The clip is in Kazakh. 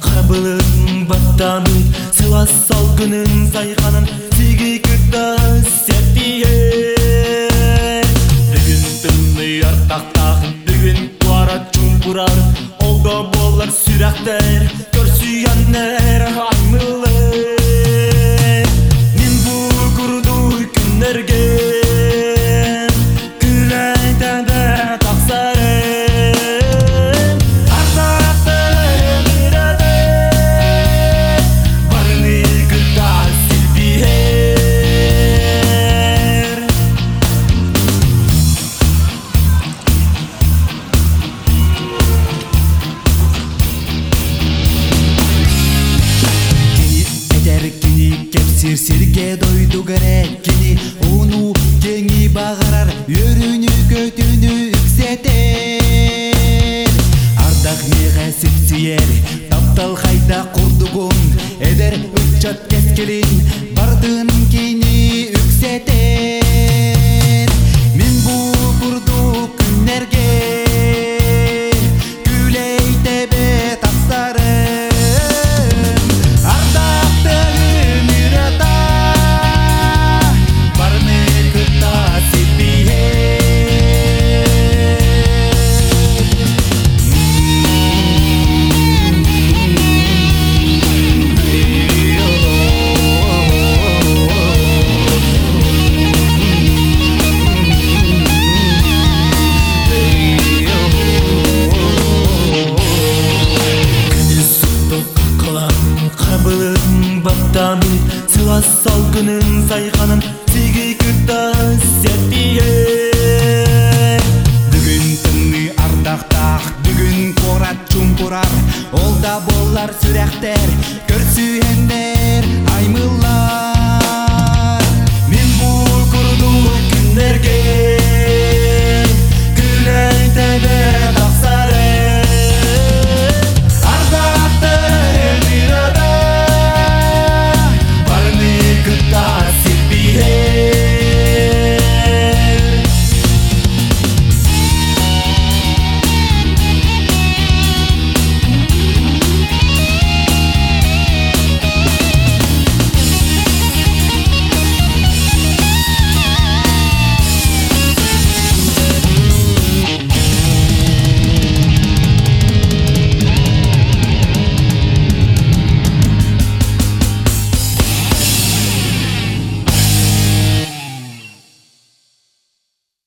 қабылың баттанын сыйла сал күнін сайқанын сүйге көкті сәттие дүгін тынлыяр артақтағы дүгін туара чумпурар олда болар сүрақтер көрсүйәннер сирге дойду керек кини уну кеңи багарар өрүнү көтүнү үксетер. Ардак мега сүйер таптал хайда курдугун эдер үчат кескилин бардын кини үксетер. Сұқты қақылан қабылын баптамын. Сыйлас сал күнін сайқанын сиги күтті сәттие бүгін түнні ардақтақ бүгін қорат чумпурар ол да болар сүрәктер көрсүйендер аймылар.